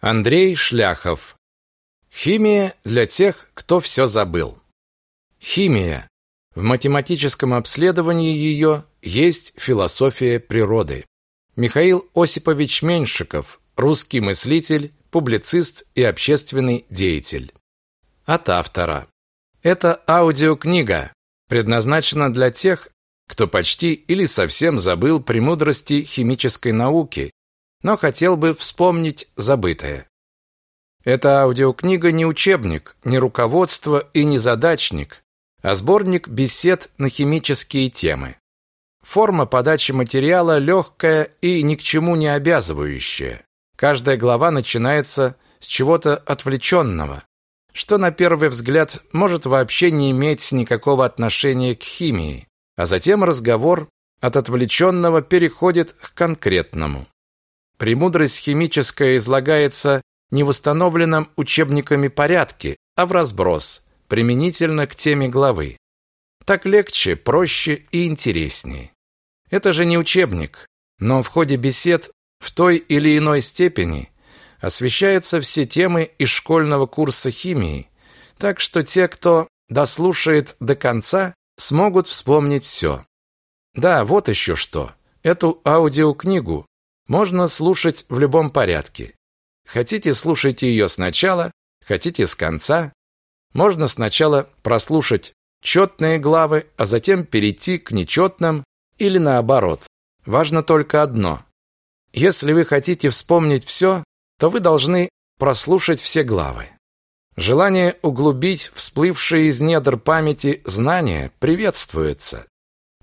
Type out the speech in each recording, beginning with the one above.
Андрей Шляхов. Химия для тех, кто все забыл. Химия. В математическом обследовании ее есть философия природы. Михаил Осипович Меньшиков, русский мыслитель, публицист и общественный деятель. От автора. Это аудиокнига, предназначена для тех, кто почти или совсем забыл премудрости химической науки, но хотел бы вспомнить забытое. Эта аудиокнига не учебник, не руководство и не задачник, а сборник бесед на химические темы. Форма подачи материала легкая и ни к чему не обязывающая. Каждая глава начинается с чего-то отвлеченного, что на первый взгляд может вообще не иметь никакого отношения к химии, а затем разговор от отвлеченного переходит к конкретному. Премудрость химическая излагается не в установленном учебниками порядке, а в разброс, применительно к теме главы. Так легче, проще и интереснее. Это же не учебник, но в ходе бесед в той или иной степени освещаются все темы из школьного курса химии, так что те, кто дослушает до конца, смогут вспомнить все. Да, вот еще что. Эту аудиокнигу можно слушать в любом порядке. Хотите, слушайте ее сначала, хотите с конца. Можно сначала прослушать четные главы, а затем перейти к нечетным или наоборот. Важно только одно. Если вы хотите вспомнить все, то вы должны прослушать все главы. Желание углубить всплывшие из недр памяти знания приветствуется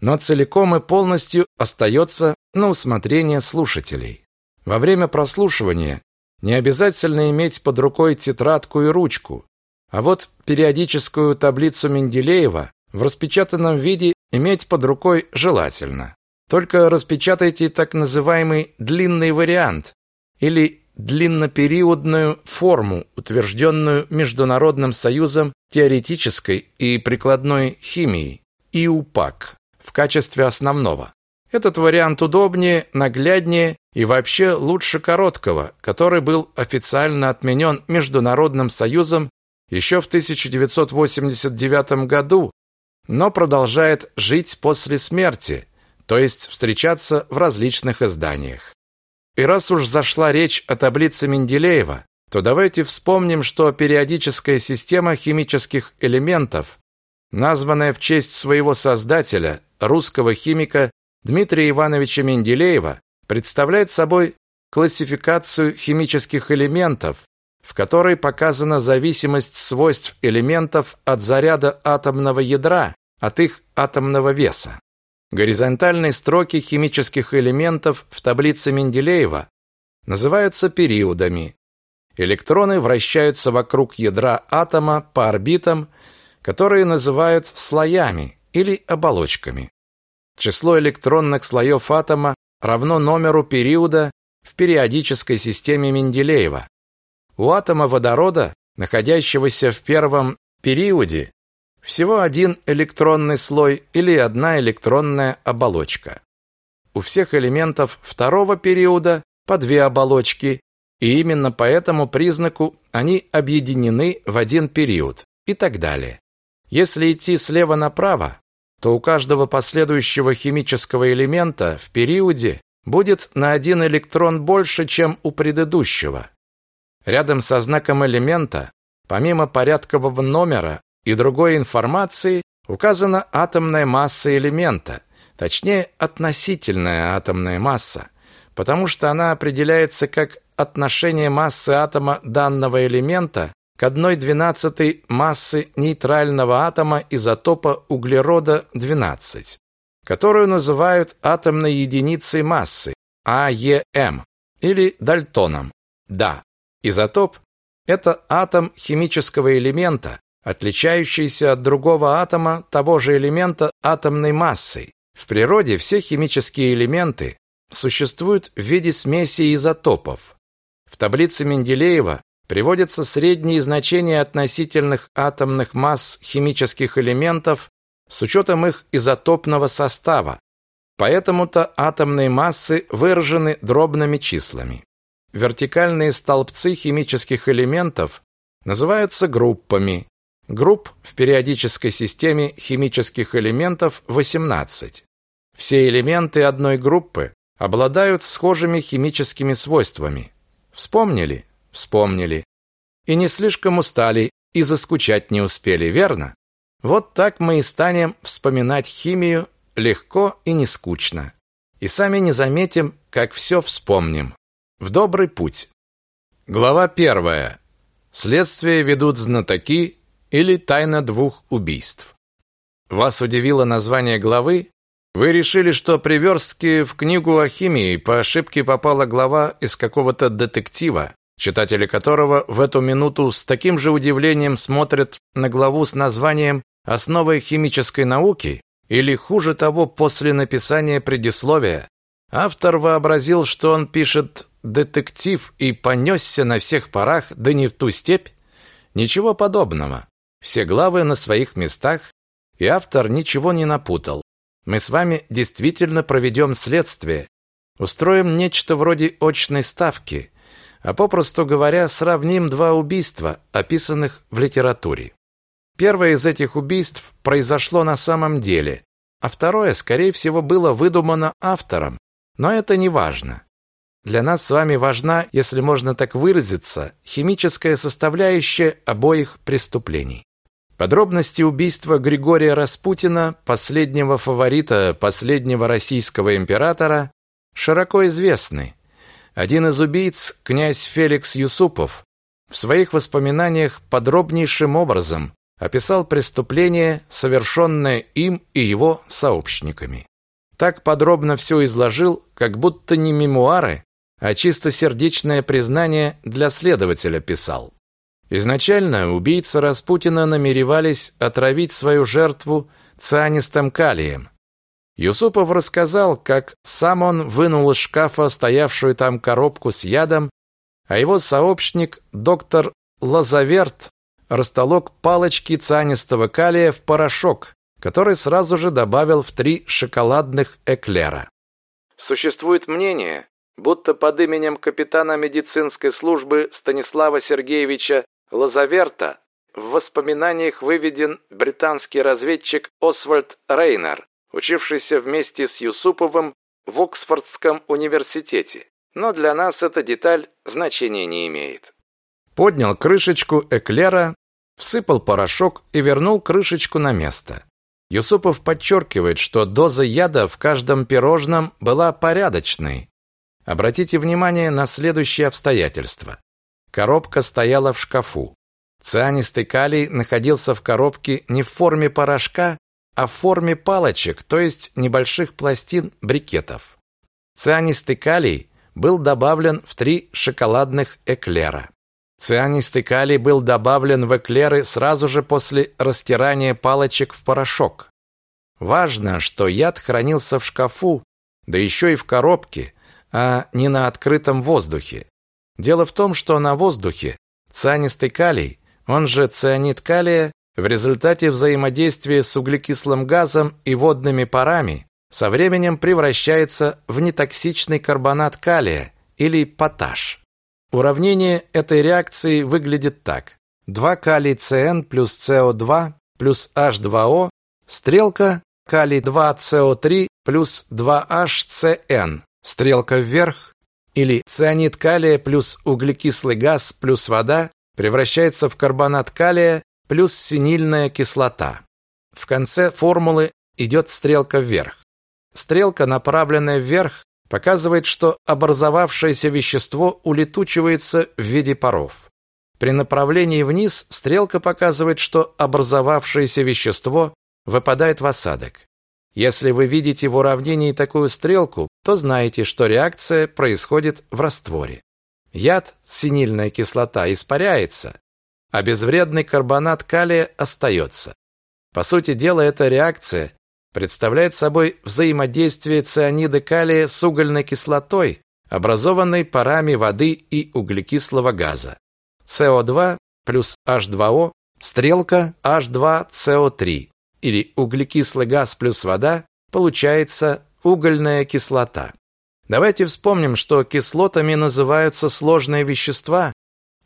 но целиком и полностью остается на усмотрение слушателей. Во время прослушивания не обязательно иметь под рукой тетрадку и ручку, а вот периодическую таблицу Менделеева в распечатанном виде иметь под рукой желательно. Только распечатайте так называемый длинный вариант или длиннопериодную форму, утвержденную Международным союзом теоретической и прикладной химии, ИУПАК в качестве основного. Этот вариант удобнее, нагляднее и вообще лучше короткого, который был официально отменен Международным союзом еще в 1989 году, но продолжает жить после смерти, то есть встречаться в различных изданиях. И раз уж зашла речь о таблице Менделеева, то давайте вспомним, что периодическая система химических элементов, названная в честь своего создателя, русского химика Дмитрия Ивановича Менделеева представляет собой классификацию химических элементов, в которой показана зависимость свойств элементов от заряда атомного ядра, от их атомного веса. Горизонтальные строки химических элементов в таблице Менделеева называются периодами. Электроны вращаются вокруг ядра атома по орбитам, которые называют слоями или оболочками. Число электронных слоев атома равно номеру периода в периодической системе Менделеева. У атома водорода, находящегося в первом периоде, всего один электронный слой или одна электронная оболочка. У всех элементов второго периода по две оболочки, и именно по этому признаку они объединены в один период и так далее. Если идти слева направо, то у каждого последующего химического элемента в периоде будет на один электрон больше, чем у предыдущего. Рядом со знаком элемента, помимо порядкового номера и другой информации, указана атомная масса элемента, точнее относительная атомная масса, потому что она определяется как отношение массы атома данного элемента к 1,12 массы нейтрального атома изотопа углерода-12, которую называют атомной единицей массы, АЕМ, или дальтоном. Да, изотоп – это атом химического элемента, отличающийся от другого атома того же элемента атомной массой. В природе все химические элементы существуют в виде смеси изотопов. В таблице Менделеева приводятся средние значения относительных атомных масс химических элементов с учетом их изотопного состава. Поэтому-то атомные массы выражены дробными числами. вертикальные столбцы химических элементов называются группами. Групп в периодической системе химических элементов 18. Все элементы одной группы обладают схожими химическими свойствами. Вспомнили? Вспомнили. И не слишком устали, и заскучать не успели, верно? Вот так мы и станем вспоминать химию легко и не скучно. И сами не заметим, как все вспомним. В добрый путь. Глава первая. Следствие ведут знатоки или тайна двух убийств. Вас удивило название главы? Вы решили, что при верстке в книгу о химии по ошибке попала глава из какого-то детектива, читатели которого в эту минуту с таким же удивлением смотрят на главу с названием «Основы химической науки» или, хуже того, после написания предисловия. Автор вообразил, что он пишет детектив и понесся на всех парах, да не в ту степь. Ничего подобного. Все главы на своих местах, и автор ничего не напутал. Мы с вами действительно проведем следствие, устроим нечто вроде очной ставки, а попросту говоря, сравним два убийства, описанных в литературе. Первое из этих убийств произошло на самом деле, а второе, скорее всего, было выдумано автором, но это не важно. Для нас с вами важна, если можно так выразиться, химическая составляющая обоих преступлений. Подробности убийства Григория Распутина, последнего фаворита последнего российского императора, широко известны. Один из убийц, князь Феликс Юсупов, в своих воспоминаниях подробнейшим образом описал преступление, совершенное им и его сообщниками. Так подробно все изложил, как будто не мемуары, а чистосердечное признание для следователя писал. Изначально убийцы Распутина намеревались отравить свою жертву цианистым калием. Юсупов рассказал, как сам он вынул из шкафа стоявшую там коробку с ядом, а его сообщник, доктор Лазаверт, растолок палочки цианистого калия в порошок, который сразу же добавил в три шоколадных эклера. Существует мнение, будто под именем капитана медицинской службы Станислава Сергеевича Лазаверта в воспоминаниях выведен британский разведчик Освальд Рейнер, учившийся вместе с Юсуповым в Оксфордском университете. Но для нас эта деталь значения не имеет. Поднял крышечку эклера, всыпал порошок и вернул крышечку на место. Юсупов подчеркивает, что доза яда в каждом пирожном была порядочной. Обратите внимание на следующие обстоятельства. Коробка стояла в шкафу. Цианистый калий находился в коробке не в форме порошка, в форме палочек, то есть небольших пластин брикетов. Цианистый калий был добавлен в три шоколадных эклера. Цианистый калий был добавлен в эклеры сразу же после растирания палочек в порошок. Важно, что яд хранился в шкафу, да еще и в коробке, а не на открытом воздухе. Дело в том, что на воздухе цианистый калий, он же цианид калия, в результате взаимодействия с углекислым газом и водными парами со временем превращается в нетоксичный карбонат калия или поташ. Уравнение этой реакции выглядит так. 2 калий ЦН плюс СО2 плюс H2O, стрелка калий 2СО3 плюс 2HCN, стрелка вверх, или цианид калия плюс углекислый газ плюс вода превращается в карбонат калия плюс синильная кислота. В конце формулы идет стрелка вверх. Стрелка, направленная вверх, показывает, что образовавшееся вещество улетучивается в виде паров. При направлении вниз стрелка показывает, что образовавшееся вещество выпадает в осадок. Если вы видите в уравнении такую стрелку, то знаете, что реакция происходит в растворе. Яд, синильная кислота, испаряется, а безвредный карбонат калия остается. По сути дела, эта реакция представляет собой взаимодействие цианида калия с угольной кислотой, образованной парами воды и углекислого газа. СО2 плюс H2O, стрелка H2CO3 или углекислый газ плюс вода, получается угольная кислота. Давайте вспомним, что кислотами называются сложные вещества,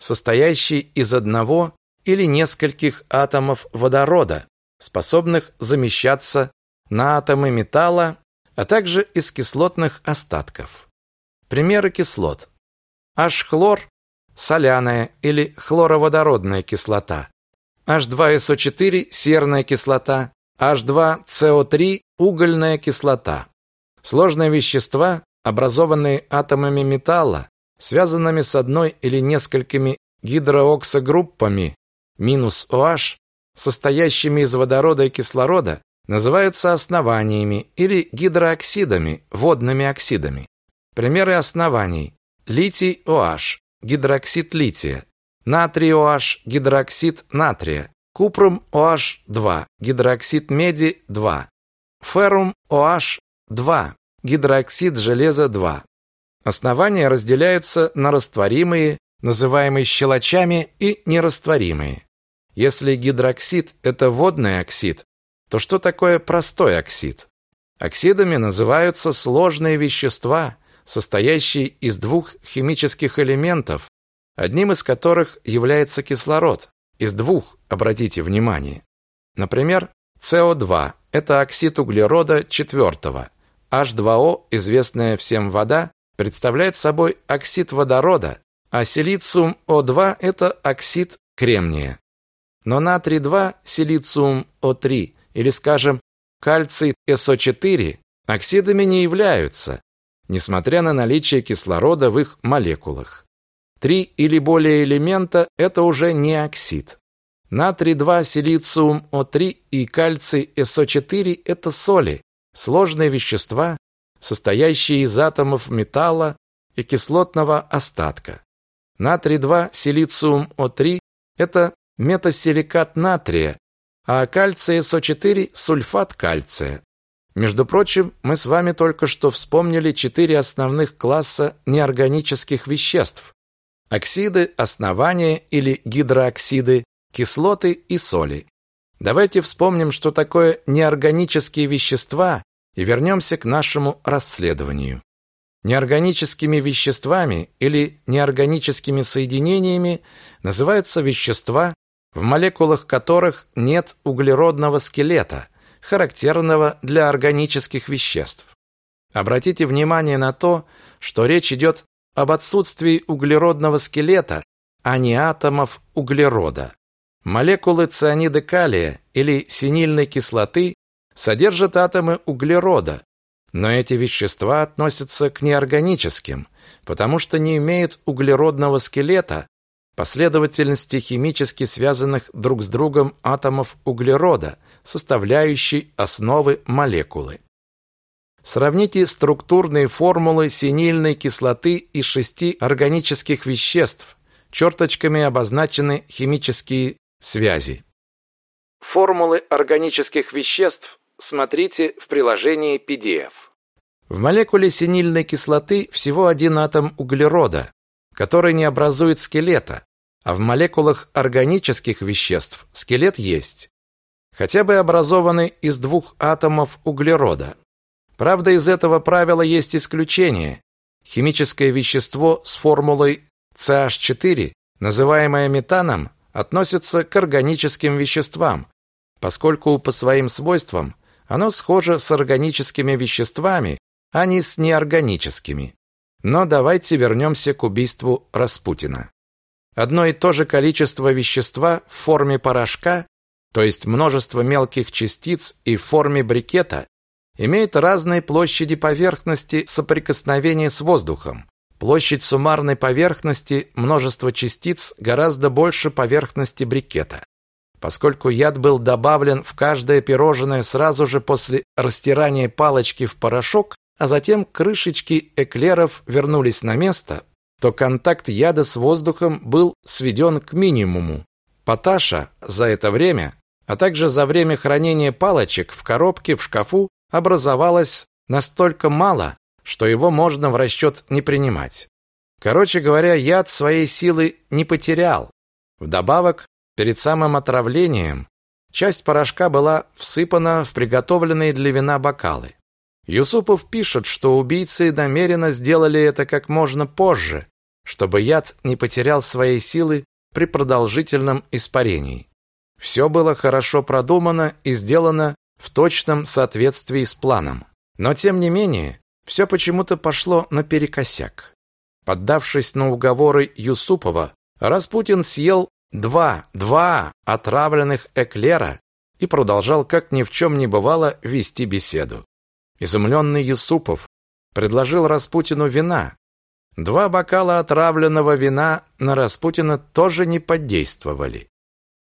состоящие из одного или нескольких атомов водорода, способных замещаться на атомы металла, а также из кислотных остатков. Примеры кислот. H-хлор – соляная или хлороводородная кислота. H2SO4 – серная кислота. H2CO3 – угольная кислота. Сложные вещества, образованные атомами металла, связанными с одной или несколькими гидрооксогруппами минус OH, состоящими из водорода и кислорода, называются основаниями или гидрооксидами, водными оксидами. Примеры оснований. Литий OH, гидроксид лития. Натрий OH, гидроксид натрия. Купрум OH2, гидроксид меди 2. Феррум OH2, гидроксид железа 2. Основания разделяются на растворимые, называемые щелочами, и нерастворимые. Если гидроксид – это водный оксид, то что такое простой оксид? Оксидами называются сложные вещества, состоящие из двух химических элементов, одним из которых является кислород. Из двух, обратите внимание. Например, СО2 – это оксид углерода четвертого. H2O, известная всем вода, представляет собой оксид водорода, а силициум О2 – это оксид кремния. Но натрий-2, силициум О3 или, скажем, кальций СО4 оксидами не являются, несмотря на наличие кислорода в их молекулах. Три или более элемента – это уже не оксид. Натрий-2, силициум О3 и кальций СО4 – это соли, сложные вещества, состоящие из атомов металла и кислотного остатка. Натрий-2, силициум О3 – это метасиликат натрия, а кальций СО4 – сульфат кальция. Между прочим, мы с вами только что вспомнили четыре основных класса неорганических веществ. Оксиды, основания или гидрооксиды, кислоты и соли. Давайте вспомним, что такое неорганические вещества и вернемся к нашему расследованию. Неорганическими веществами или неорганическими соединениями называются вещества, в молекулах которых нет углеродного скелета, характерного для органических веществ. Обратите внимание на то, что речь идет об отсутствии углеродного скелета, а не атомов углерода. Молекулы цианида калия или синильной кислоты содержат атомы углерода, но эти вещества относятся к неорганическим, потому что не имеют углеродного скелета, последовательности химически связанных друг с другом атомов углерода, составляющей основы молекулы. Сравните структурные формулы синильной кислоты и шести органических веществ. Черточками обозначены химические связи. Формулы органических веществ смотрите в приложении PDF. В молекуле синильной кислоты всего один атом углерода, который не образует скелета, а в молекулах органических веществ скелет есть, хотя бы образованный из двух атомов углерода. Правда, из этого правила есть исключение. Химическое вещество с формулой CH4, называемое метаном, относится к органическим веществам, поскольку по своим свойствам оно схоже с органическими веществами, а не с неорганическими. Но давайте вернемся к убийству Распутина. Одно и то же количество вещества в форме порошка, то есть множество мелких частиц и в форме брикета, имеет разные площади поверхности соприкосновения с воздухом. Площадь суммарной поверхности множества частиц гораздо больше поверхности брикета. Поскольку яд был добавлен в каждое пирожное сразу же после растирания палочки в порошок, а затем крышечки эклеров вернулись на место, то контакт яда с воздухом был сведен к минимуму. Поташа за это время, а также за время хранения палочек в коробке в шкафу образовалось настолько мало, что его можно в расчет не принимать. Короче говоря, яд своей силы не потерял. Вдобавок, перед самым отравлением часть порошка была всыпана в приготовленные для вина бокалы. Юсупов пишет, что убийцы намеренно сделали это как можно позже, чтобы яд не потерял своей силы при продолжительном испарении. Все было хорошо продумано и сделано в точном соответствии с планом. Но тем не менее, все почему-то пошло наперекосяк. Поддавшись на уговоры Юсупова, Распутин съел два, два отравленных эклера и продолжал, как ни в чем не бывало, вести беседу. Изумленный Юсупов предложил Распутину вина. Два бокала отравленного вина на Распутина тоже не подействовали.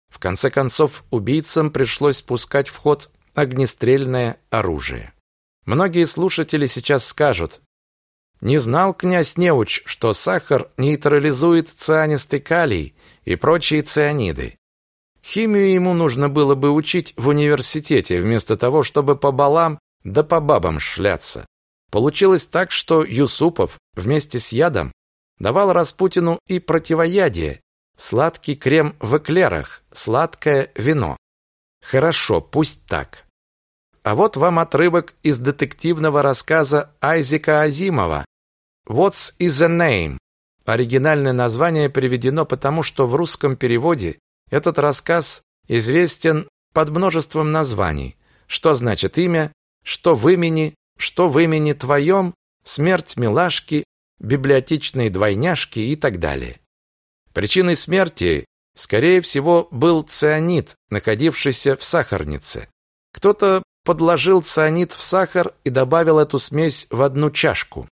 В конце концов, убийцам пришлось пускать в ход огнестрельное оружие. Многие слушатели сейчас скажут, не знал князь Неуч, что сахар нейтрализует цианистый калий и прочие цианиды. Химию ему нужно было бы учить в университете, вместо того, чтобы по балам да по бабам шляться. Получилось так, что Юсупов вместе с ядом давал Распутину и противоядие, сладкий крем в эклерах, сладкое вино. Хорошо, пусть так. А вот вам отрывок из детективного рассказа Айзека Азимова «What's is the name?» Оригинальное название приведено потому, что в русском переводе этот рассказ известен под множеством названий. Что значит имя, что в имени, что в имени твоем, смерть милашки, библиотечные двойняшки и так далее. Причиной смерти, скорее всего, был цианид, находившийся в сахарнице. Кто-то подложил цианид в сахар и добавил эту смесь в одну чашку.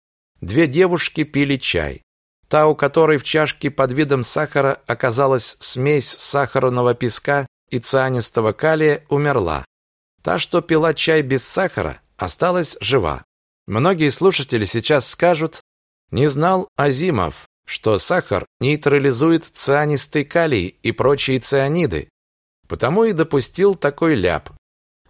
Две девушки пили чай. Та, у которой в чашке под видом сахара оказалась смесь сахарного песка и цианистого калия, умерла. Та, что пила чай без сахара, осталась жива. Многие слушатели сейчас скажут, не знал Азимов, что сахар нейтрализует цианистый калий и прочие цианиды, потому и допустил такой ляп.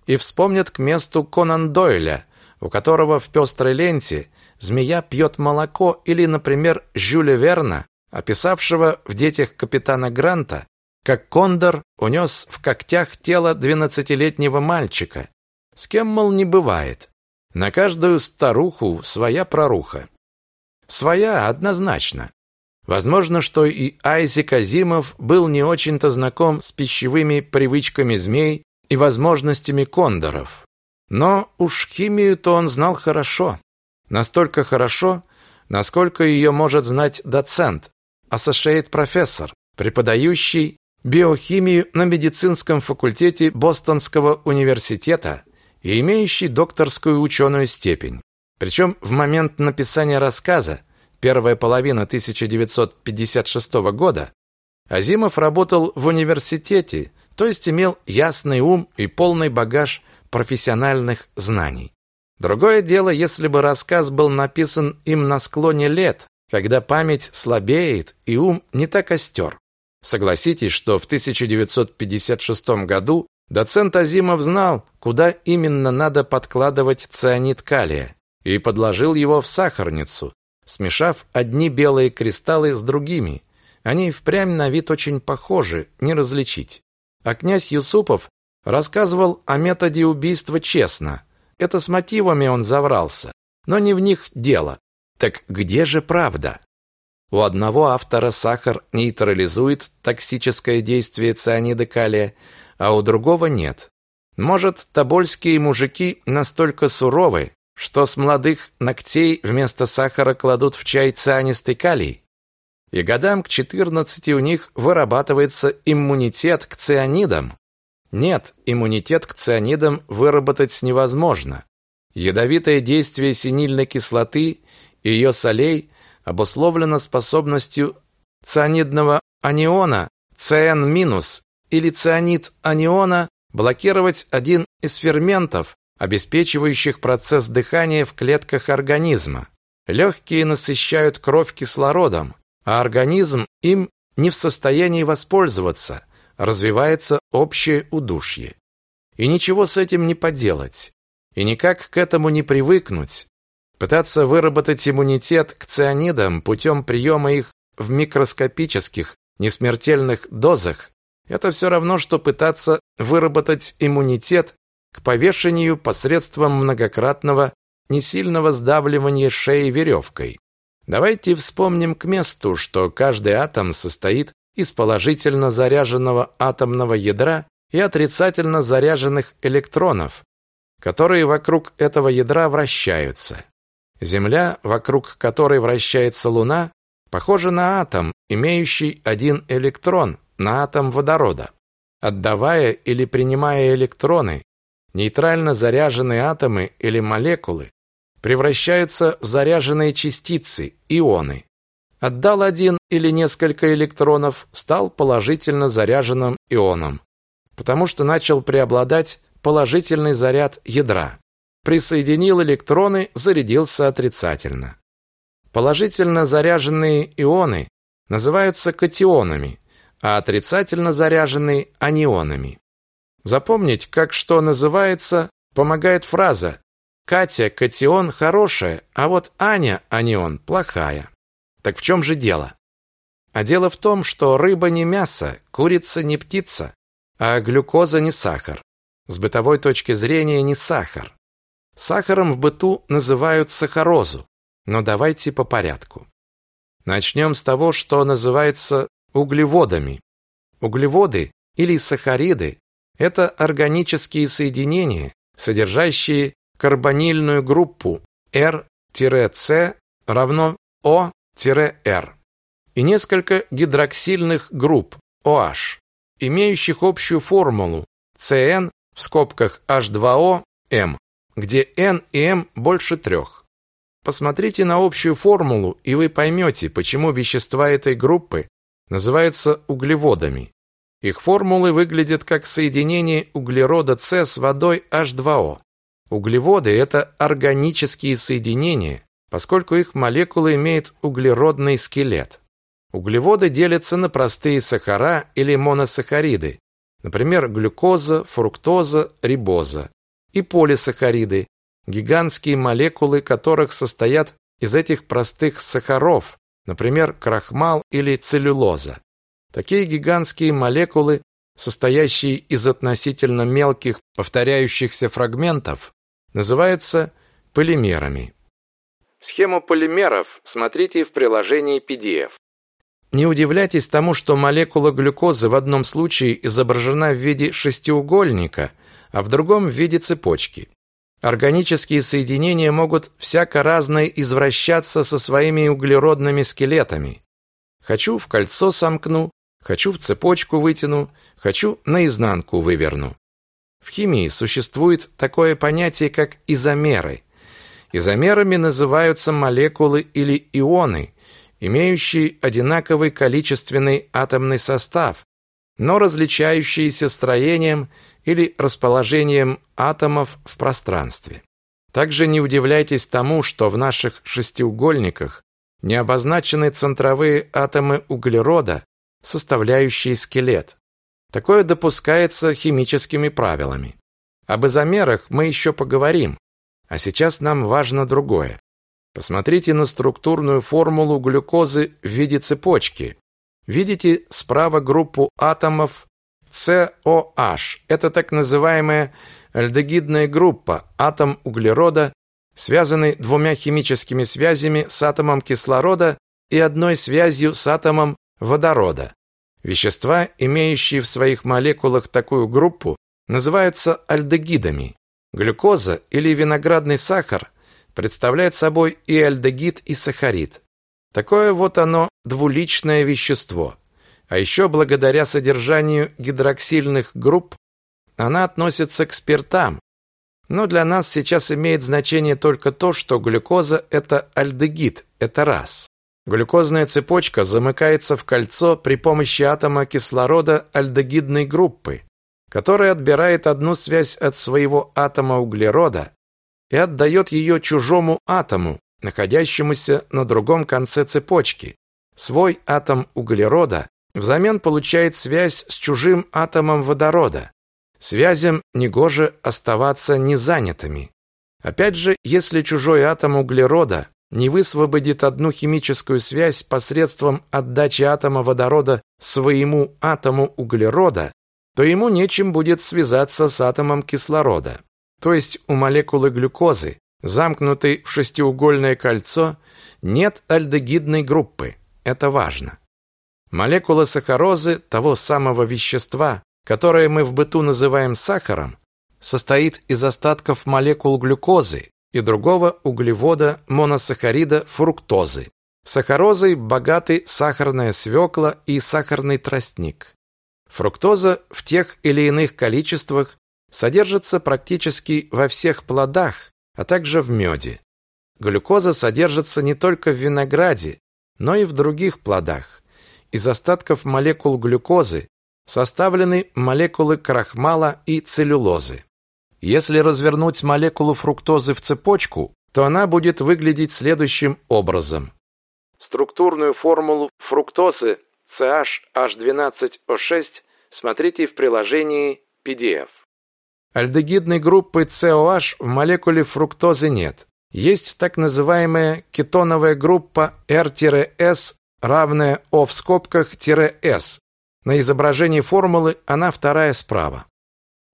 И вспомнят к месту Конан Дойля, у которого в пестрой ленте змея пьет молоко, или, например, Жюля Верна, описавшего в «Детях капитана Гранта», как кондор унес в когтях тело двенадцатилетнего мальчика. С кем, мол, не бывает. На каждую старуху своя проруха. Своя однозначно. Возможно, что и Айзек Азимов был не очень-то знаком с пищевыми привычками змей и возможностями кондоров. Но уж химию-то он знал хорошо. Настолько хорошо, насколько ее может знать доцент, ассошиэйт-профессор, преподающий биохимию на медицинском факультете Бостонского университета и имеющий докторскую ученую степень. Причем в момент написания рассказа, первая половина 1956 года, Азимов работал в университете, то есть имел ясный ум и полный багаж профессиональных знаний. Другое дело, если бы рассказ был написан им на склоне лет, когда память слабеет и ум не так остер. Согласитесь, что в 1956 году доцент Азимов знал, куда именно надо подкладывать цианид калия, и подложил его в сахарницу, смешав одни белые кристаллы с другими. Они впрямь на вид очень похожи, не различить. А князь Юсупов рассказывал о методе убийства честно, это с мотивами он заврался, но не в них дело. Так где же правда? У одного автора сахар нейтрализует токсическое действие цианида калия, а у другого нет. Может, тобольские мужики настолько суровы, что с молодых ногтей вместо сахара кладут в чай цианистый калий? И годам к 14 у них вырабатывается иммунитет к цианидам. Нет, иммунитет к цианидам выработать невозможно. Ядовитое действие синильной кислоты и ее солей обусловлено способностью цианидного аниона CN- или цианид аниона блокировать один из ферментов, обеспечивающих процесс дыхания в клетках организма. Легкие насыщают кровь кислородом, а организм им не в состоянии воспользоваться – развивается общее удушье. И ничего с этим не поделать. И никак к этому не привыкнуть. Пытаться выработать иммунитет к цианидам путем приема их в микроскопических, несмертельных дозах – это все равно, что пытаться выработать иммунитет к повешению посредством многократного несильного сдавливания шеи веревкой. Давайте вспомним к месту, что каждый атом состоит из положительно заряженного атомного ядра и отрицательно заряженных электронов, которые вокруг этого ядра вращаются. Земля, вокруг которой вращается Луна, похожа на атом, имеющий один электрон, на атом водорода. Отдавая или принимая электроны, нейтрально заряженные атомы или молекулы превращаются в заряженные частицы, ионы. Отдал один или несколько электронов, стал положительно заряженным ионом, потому что начал преобладать положительный заряд ядра. Присоединил электроны, зарядился отрицательно. Положительно заряженные ионы называются катионами, а отрицательно заряженные – анионами. Запомнить, как что называется, помогает фраза «Катя, катион хорошая, а вот Аня, анион, плохая». Так в чем же дело? А дело в том, что рыба не мясо, курица не птица, а глюкоза не сахар. С бытовой точки зрения не сахар. Сахаром в быту называют сахарозу, но давайте по порядку. Начнем с того, что называется углеводами. Углеводы или сахариды – это органические соединения, содержащие карбонильную группу R-C равно O-R и несколько гидроксильных групп OH, имеющих общую формулу CN в скобках H2O M, где N и M больше трех. Посмотрите на общую формулу, и вы поймете, почему вещества этой группы называются углеводами. Их формулы выглядят как соединение углерода С с водой H2O. Углеводы – это органические соединения, поскольку их молекулы имеют углеродный скелет. Углеводы делятся на простые сахара или моносахариды, например, глюкоза, фруктоза, рибоза, и полисахариды, гигантские молекулы которых состоят из этих простых сахаров, например, крахмал или целлюлоза. Такие гигантские молекулы, состоящие из относительно мелких повторяющихся фрагментов, называются полимерами. Схему полимеров смотрите в приложении PDF. Не удивляйтесь тому, что молекула глюкозы в одном случае изображена в виде шестиугольника, а в другом в виде цепочки. Органические соединения могут всяко разно извращаться со своими углеродными скелетами. Хочу в кольцо сомкну, хочу в цепочку вытяну, хочу наизнанку выверну. В химии существует такое понятие, как изомеры. Изомерами называются молекулы или ионы, имеющие одинаковый количественный атомный состав, но различающиеся строением или расположением атомов в пространстве. Также не удивляйтесь тому, что в наших шестиугольниках не обозначены центровые атомы углерода, составляющие скелет. Такое допускается химическими правилами. Об изомерах мы еще поговорим, а сейчас нам важно другое. Посмотрите на структурную формулу глюкозы в виде цепочки. Видите справа группу атомов COH. Это так называемая альдегидная группа, атом углерода, связанный двумя химическими связями с атомом кислорода и одной связью с атомом водорода. Вещества, имеющие в своих молекулах такую группу, называются альдегидами. Глюкоза или виноградный сахар представляет собой и альдегид, и сахарид. Такое вот оно двуличное вещество. А еще благодаря содержанию гидроксильных групп она относится к спиртам. Но для нас сейчас имеет значение только то, что глюкоза – это альдегид, это раз. Глюкозная цепочка замыкается в кольцо при помощи атома кислорода альдегидной группы, которая отбирает одну связь от своего атома углерода и отдает ее чужому атому, находящемуся на другом конце цепочки. Свой атом углерода взамен получает связь с чужим атомом водорода. Связям негоже оставаться незанятыми. Опять же, если чужой атом углерода не высвободит одну химическую связь посредством отдачи атома водорода своему атому углерода, то ему нечем будет связаться с атомом кислорода. То есть у молекулы глюкозы замкнутой в шестиугольное кольцо, нет альдегидной группы. Это важно. Молекула сахарозы, того самого вещества, которое мы в быту называем сахаром, состоит из остатков молекул глюкозы и другого углевода моносахарида фруктозы. Сахарозой богаты сахарная свекла и сахарный тростник. Фруктоза в тех или иных количествах содержится практически во всех плодах, а также в меде. Глюкоза содержится не только в винограде, но и в других плодах. Из остатков молекул глюкозы составлены молекулы крахмала и целлюлозы. Если развернуть молекулу фруктозы в цепочку, то она будет выглядеть следующим образом. Структурную формулу фруктозы CH-H12O6 смотрите в приложении PDF. Альдегидной группы COH в молекуле фруктозы нет. Есть так называемая кетоновая группа R-S, равная O в скобках-S. На изображении формулы она вторая справа.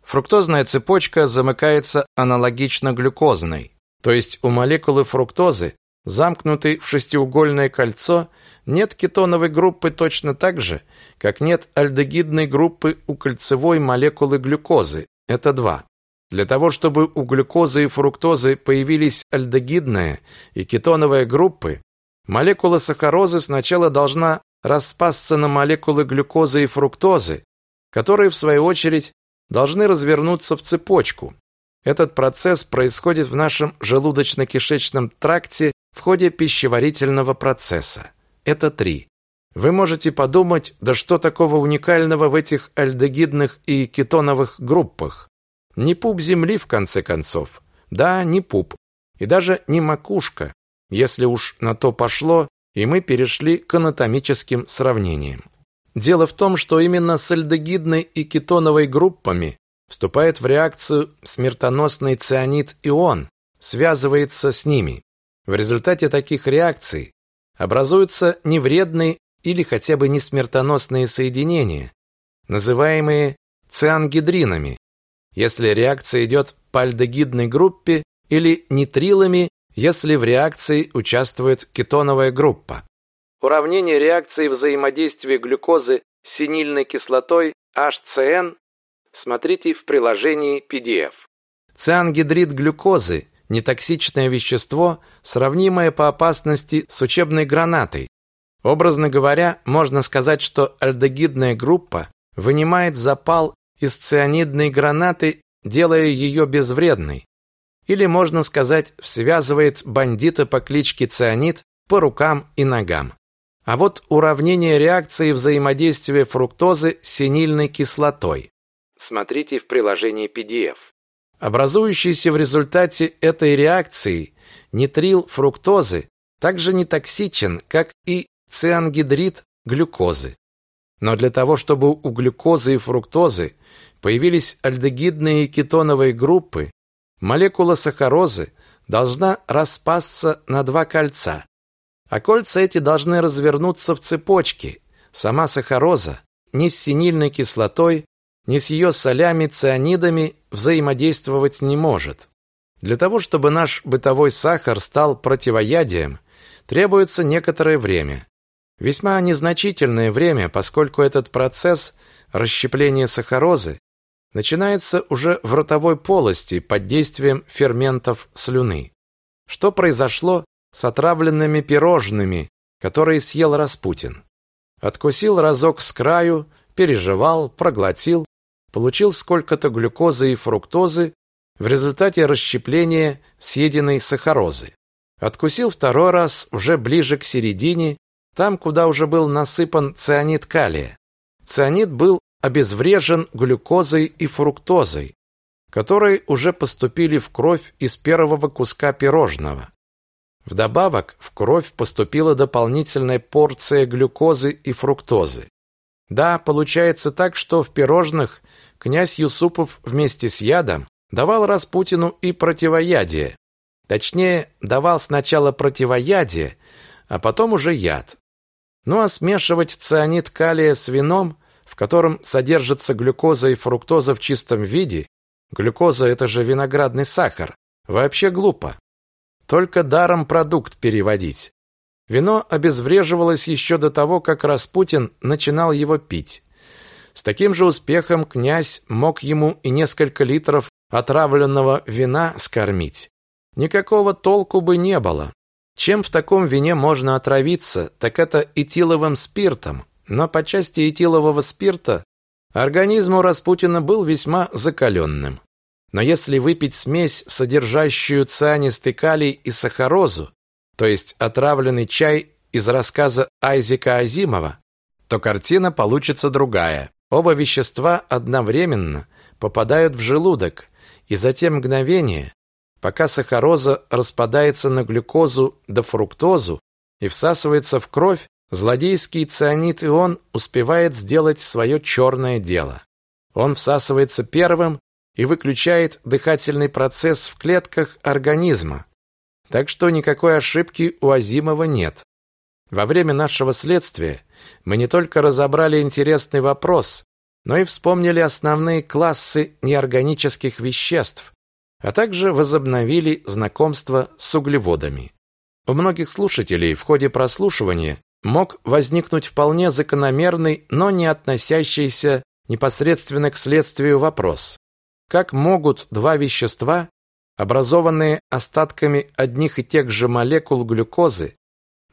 Фруктозная цепочка замыкается аналогично глюкозной, то есть у молекулы фруктозы, замкнутой в шестиугольное кольцо, нет кетоновой группы точно так же, как нет альдегидной группы у кольцевой молекулы глюкозы, это два. Для того, чтобы у глюкозы и фруктозы появились альдегидная и кетоновая группы, молекула сахарозы сначала должна распасться на молекулы глюкозы и фруктозы, которые, в свою очередь, должны развернуться в цепочку. Этот процесс происходит в нашем желудочно-кишечном тракте в ходе пищеварительного процесса. Это три. Вы можете подумать, да что такого уникального в этих альдегидных и кетоновых группах? Не пуп Земли, в конце концов. Да, не пуп. И даже не макушка, если уж на то пошло, и мы перешли к анатомическим сравнениям. Дело в том, что именно с альдегидной и кетоновой группами вступает в реакцию смертоносный цианид-ион, связывается с ними. В результате таких реакций образуются невредные или хотя бы не смертоносные соединения, называемые циангидринами, если реакция идет по альдегидной группе, или нитрилами, если в реакции участвует кетоновая группа. Уравнение реакции взаимодействия глюкозы с синильной кислотой HCN смотрите в приложении PDF. Циангидрид глюкозы – нетоксичное вещество, сравнимое по опасности с учебной гранатой, Образно говоря, можно сказать, что альдегидная группа вынимает запал из цианидной гранаты, делая ее безвредной. Или, можно сказать, связывает бандита по кличке Цианид по рукам и ногам. А вот уравнение реакции взаимодействия фруктозы с синильной кислотой. Смотрите в приложении PDF. Образующийся в результате этой реакции нитрил фруктозы также не токсичен, как и циангидрид глюкозы. Но для того, чтобы у глюкозы и фруктозы появились альдегидные и кетоновые группы, молекула сахарозы должна распасться на два кольца. А кольца эти должны развернуться в цепочке. Сама сахароза ни с синильной кислотой, ни с ее солями, цианидами взаимодействовать не может. Для того, чтобы наш бытовой сахар стал противоядием, требуется некоторое время. Весьма незначительное время, поскольку этот процесс расщепления сахарозы начинается уже в ротовой полости под действием ферментов слюны. Что произошло с отравленными пирожными, которые съел Распутин? Откусил разок с краю, пережевал, проглотил, получил сколько-то глюкозы и фруктозы в результате расщепления съеденной сахарозы. Откусил второй раз уже ближе к середине, там, куда уже был насыпан цианид калия. Цианид был обезврежен глюкозой и фруктозой, которые уже поступили в кровь из первого куска пирожного. Вдобавок в кровь поступила дополнительная порция глюкозы и фруктозы. Да, получается так, что в пирожных князь Юсупов вместе с ядом давал Распутину и противоядие. Точнее, давал сначала противоядие, а потом уже яд. Ну а смешивать цианид калия с вином, в котором содержится глюкоза и фруктоза в чистом виде, глюкоза это же виноградный сахар, вообще глупо. только даром продукт переводить. Вино обезвреживалось еще до того, как Распутин начинал его пить. С таким же успехом князь мог ему и несколько литров отравленного вина скормить. Никакого толку бы не было. Чем в таком вине можно отравиться, так это этиловым спиртом. Но по части этилового спирта организм у Распутина был весьма закаленным. Но если выпить смесь, содержащую цианистый калий и сахарозу, то есть отравленный чай из рассказа Айзека Азимова, то картина получится другая. Оба вещества одновременно попадают в желудок, и за те мгновения, пока сахароза распадается на глюкозу да фруктозу и всасывается в кровь, злодейский цианид ион успевает сделать свое черное дело. Он всасывается первым и выключает дыхательный процесс в клетках организма, так что никакой ошибки у Азимова нет. Во время нашего следствия мы не только разобрали интересный вопрос, но и вспомнили основные классы неорганических веществ, а также возобновили знакомство с углеводами. У многих слушателей в ходе прослушивания мог возникнуть вполне закономерный, но не относящийся непосредственно к следствию вопрос. Как могут два вещества образованные остатками одних и тех же молекул глюкозы,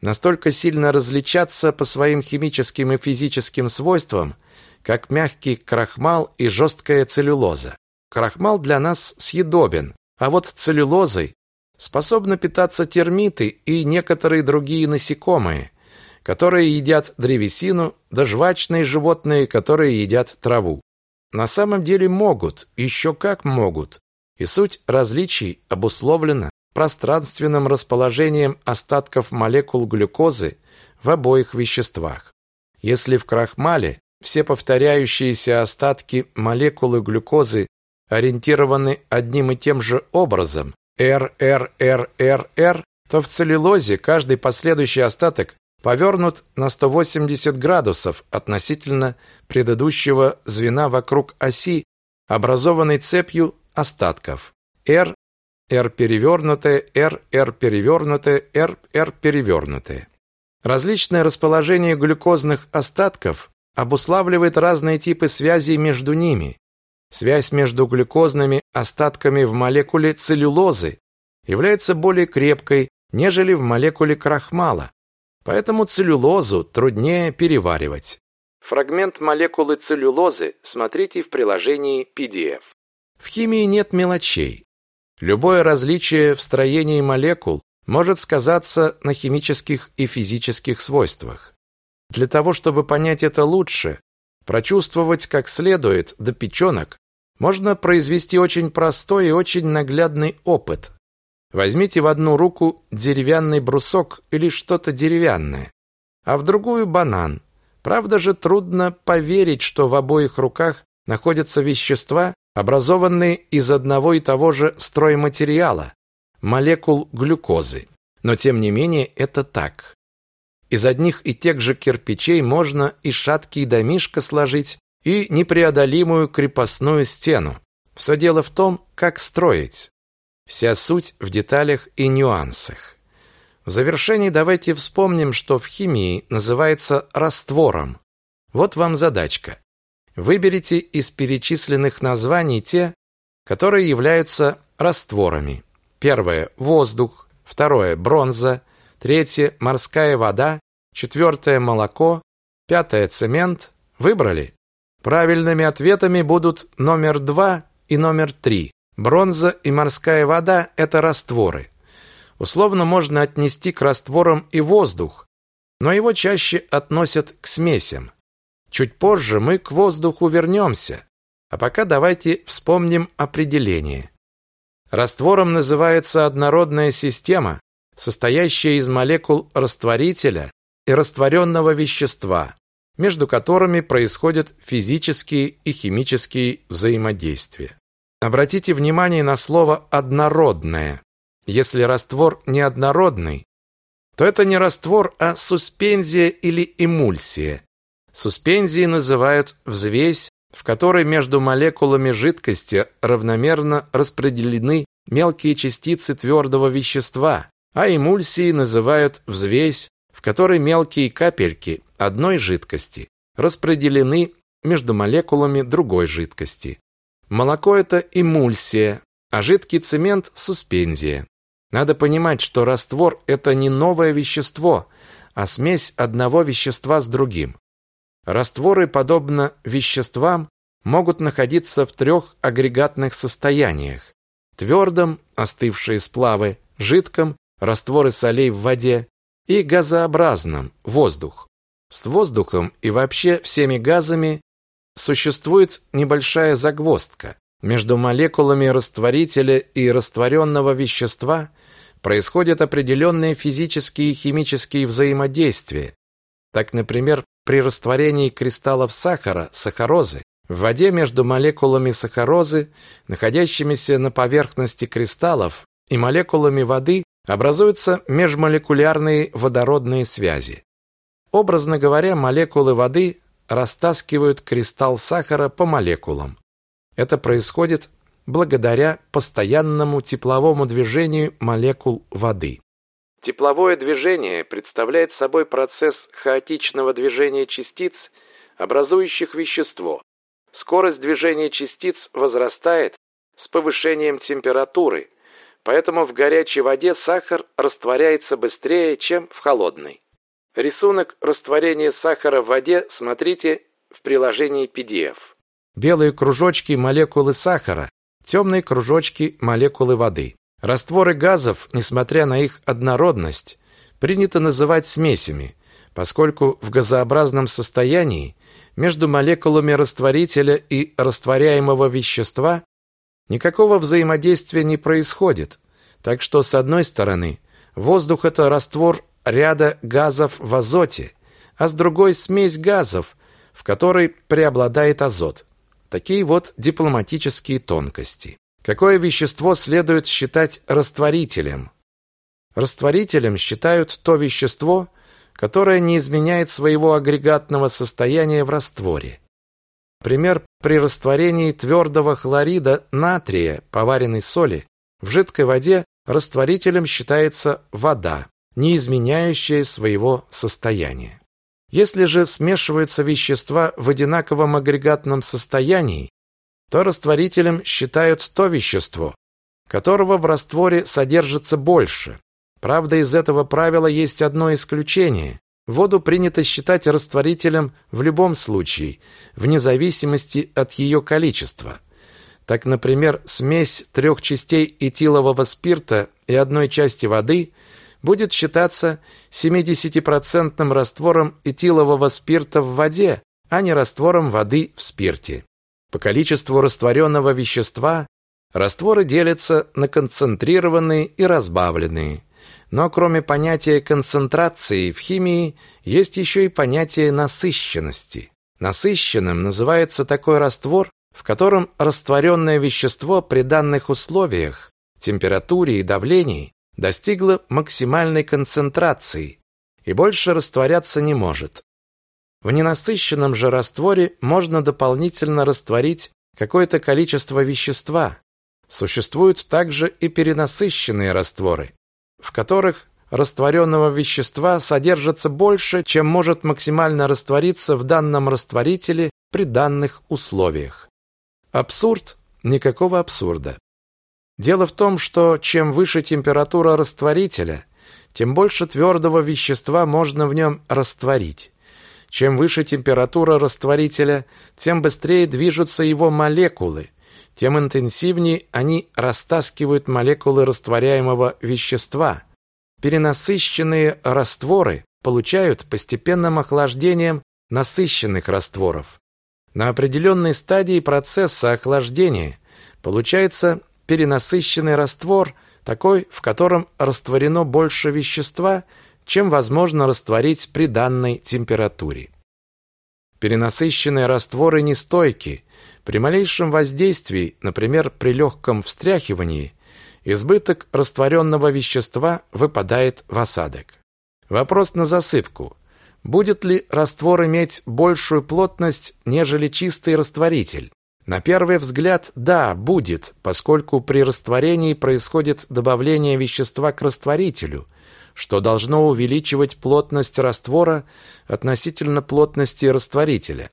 настолько сильно различаться по своим химическим и физическим свойствам, как мягкий крахмал и жесткая целлюлоза. Крахмал для нас съедобен, а вот целлюлозой способны питаться термиты и некоторые другие насекомые, которые едят древесину, да жвачные животные, которые едят траву. На самом деле могут, еще как могут, и суть различий обусловлена пространственным расположением остатков молекул глюкозы в обоих веществах. Если в крахмале все повторяющиеся остатки молекулы глюкозы ориентированы одним и тем же образом РРРРР, то в целлюлозе каждый последующий остаток повернут на 180 градусов относительно предыдущего звена вокруг оси, образованной цепью остатков. R, R перевернутое, R, R перевернутое, R, R перевернутое. Различное расположение глюкозных остатков обуславливает разные типы связей между ними. Связь между глюкозными остатками в молекуле целлюлозы является более крепкой, нежели в молекуле крахмала. Поэтому целлюлозу труднее переваривать. Фрагмент молекулы целлюлозы смотрите в приложении PDF. В химии нет мелочей. Любое различие в строении молекул может сказаться на химических и физических свойствах. Для того, чтобы понять это лучше, прочувствовать как следует до печенок, можно произвести очень простой и очень наглядный опыт. Возьмите в одну руку деревянный брусок или что-то деревянное, а в другую банан. Правда же трудно поверить, что в обоих руках находятся вещества, образованные из одного и того же стройматериала – молекул глюкозы. Но тем не менее это так. Из одних и тех же кирпичей можно и шаткий домишко сложить, и непреодолимую крепостную стену. Все дело в том, как строить. Вся суть в деталях и нюансах. В завершении давайте вспомним, что в химии называется раствором. Вот вам задачка. Выберите из перечисленных названий те, которые являются растворами. Первое – воздух, второе – бронза, третье – морская вода, четвертое – молоко, пятое – цемент. Выбрали? Правильными ответами будут номер два и номер три. Бронза и морская вода – это растворы. Условно можно отнести к растворам и воздух, но его чаще относят к смесям. Чуть позже мы к воздуху вернемся, а пока давайте вспомним определение. Раствором называется однородная система, состоящая из молекул растворителя и растворенного вещества, между которыми происходят физические и химические взаимодействия. Обратите внимание на слово «однородное». Если раствор неоднородный, то это не раствор, а суспензия или эмульсия. Суспензией называют взвесь, в которой между молекулами жидкости равномерно распределены мелкие частицы твердого вещества, а эмульсии называют взвесь, в которой мелкие капельки одной жидкости распределены между молекулами другой жидкости. Молоко – это эмульсия, а жидкий цемент – суспензия. Надо понимать, что раствор – это не новое вещество, а смесь одного вещества с другим. Растворы, подобно веществам, могут находиться в трех агрегатных состояниях. Твердом – остывшие сплавы, жидком – растворы солей в воде и газообразном – воздух. С воздухом и вообще всеми газами существует небольшая загвоздка. Между молекулами растворителя и растворенного вещества происходят определенные физические и химические взаимодействия. Так, например, при растворении кристаллов сахара, сахарозы, в воде между молекулами сахарозы, находящимися на поверхности кристаллов, и молекулами воды образуются межмолекулярные водородные связи. Образно говоря, молекулы воды растаскивают кристалл сахара по молекулам. Это происходит благодаря постоянному тепловому движению молекул воды. Тепловое движение представляет собой процесс хаотичного движения частиц, образующих вещество. Скорость движения частиц возрастает с повышением температуры, поэтому в горячей воде сахар растворяется быстрее, чем в холодной. Рисунок растворения сахара в воде смотрите в приложении PDF. Белые кружочки – молекулы сахара, темные кружочки – молекулы воды. Растворы газов, несмотря на их однородность, принято называть смесями, поскольку в газообразном состоянии между молекулами растворителя и растворяемого вещества никакого взаимодействия не происходит. Так что, с одной стороны, воздух – это раствор ряда газов в азоте, а с другой смесь газов, в которой преобладает азот. Такие вот дипломатические тонкости. Какое вещество следует считать растворителем? Растворителем считают то вещество, которое не изменяет своего агрегатного состояния в растворе. Например, при растворении твердого хлорида натрия поваренной соли в жидкой воде растворителем считается вода не изменяющее своего состояния. Если же смешиваются вещества в одинаковом агрегатном состоянии, то растворителем считают то вещество, которого в растворе содержится больше. Правда, из этого правила есть одно исключение. Воду принято считать растворителем в любом случае, вне зависимости от ее количества. Так, например, смесь трех частей этилового спирта и одной части воды – будет считаться 70% раствором этилового спирта в воде, а не раствором воды в спирте. По количеству растворенного вещества растворы делятся на концентрированные и разбавленные. Но кроме понятия концентрации в химии есть еще и понятие насыщенности. Насыщенным называется такой раствор, в котором растворенное вещество при данных условиях, температуре и давлении достигла максимальной концентрации и больше растворяться не может. В ненасыщенном же растворе можно дополнительно растворить какое-то количество вещества. Существуют также и перенасыщенные растворы, в которых растворенного вещества содержится больше, чем может максимально раствориться в данном растворителе при данных условиях. Абсурд? Никакого абсурда. Дело в том, что чем выше температура растворителя, тем больше твердого вещества можно в нем растворить. Чем выше температура растворителя, тем быстрее движутся его молекулы, тем интенсивнее они растаскивают молекулы растворяемого вещества. Перенасыщенные растворы получают постепенным охлаждением насыщенных растворов. На определенной стадии процесса охлаждения получается перенасыщенный раствор, такой, в котором растворено больше вещества, чем возможно растворить при данной температуре. Перенасыщенные растворы нестойки. При малейшем воздействии, например, при легком встряхивании, избыток растворенного вещества выпадает в осадок. Вопрос на засыпку. Будет ли раствор иметь большую плотность, нежели чистый растворитель? На первый взгляд, да, будет, поскольку при растворении происходит добавление вещества к растворителю, что должно увеличивать плотность раствора относительно плотности растворителя.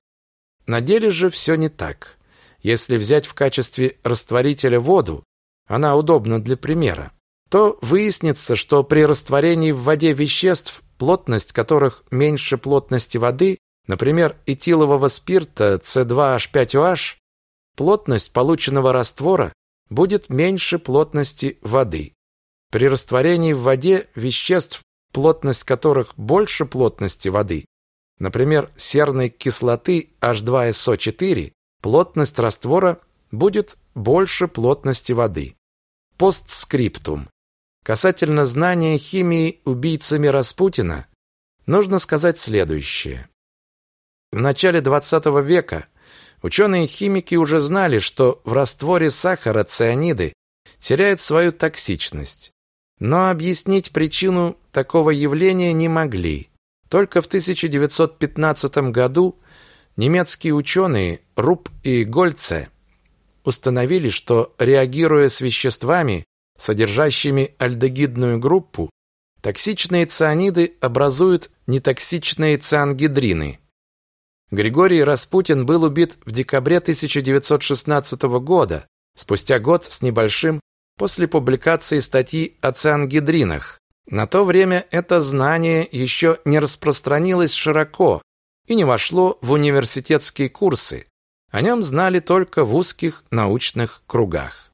На деле же все не так. Если взять в качестве растворителя воду, она удобна для примера, то выяснится, что при растворении в воде веществ, плотность которых меньше плотности воды, например, этилового спирта C2H5OH, плотность полученного раствора будет меньше плотности воды. При растворении в воде веществ, плотность которых больше плотности воды, например, серной кислоты H2SO4, плотность раствора будет больше плотности воды. Постскриптум. Касательно знания химии убийцами Распутина, нужно сказать следующее. В начале XX века ученые-химики уже знали, что в растворе сахара цианиды теряют свою токсичность. Но объяснить причину такого явления не могли. Только в 1915 году немецкие ученые Руб и Гольце установили, что реагируя с веществами, содержащими альдегидную группу, токсичные цианиды образуют нетоксичные циангидрины. Григорий Распутин был убит в декабре 1916 года, спустя год с небольшим после публикации статьи о циангидринах. На то время это знание еще не распространилось широко и не вошло в университетские курсы. О нем знали только в узких научных кругах.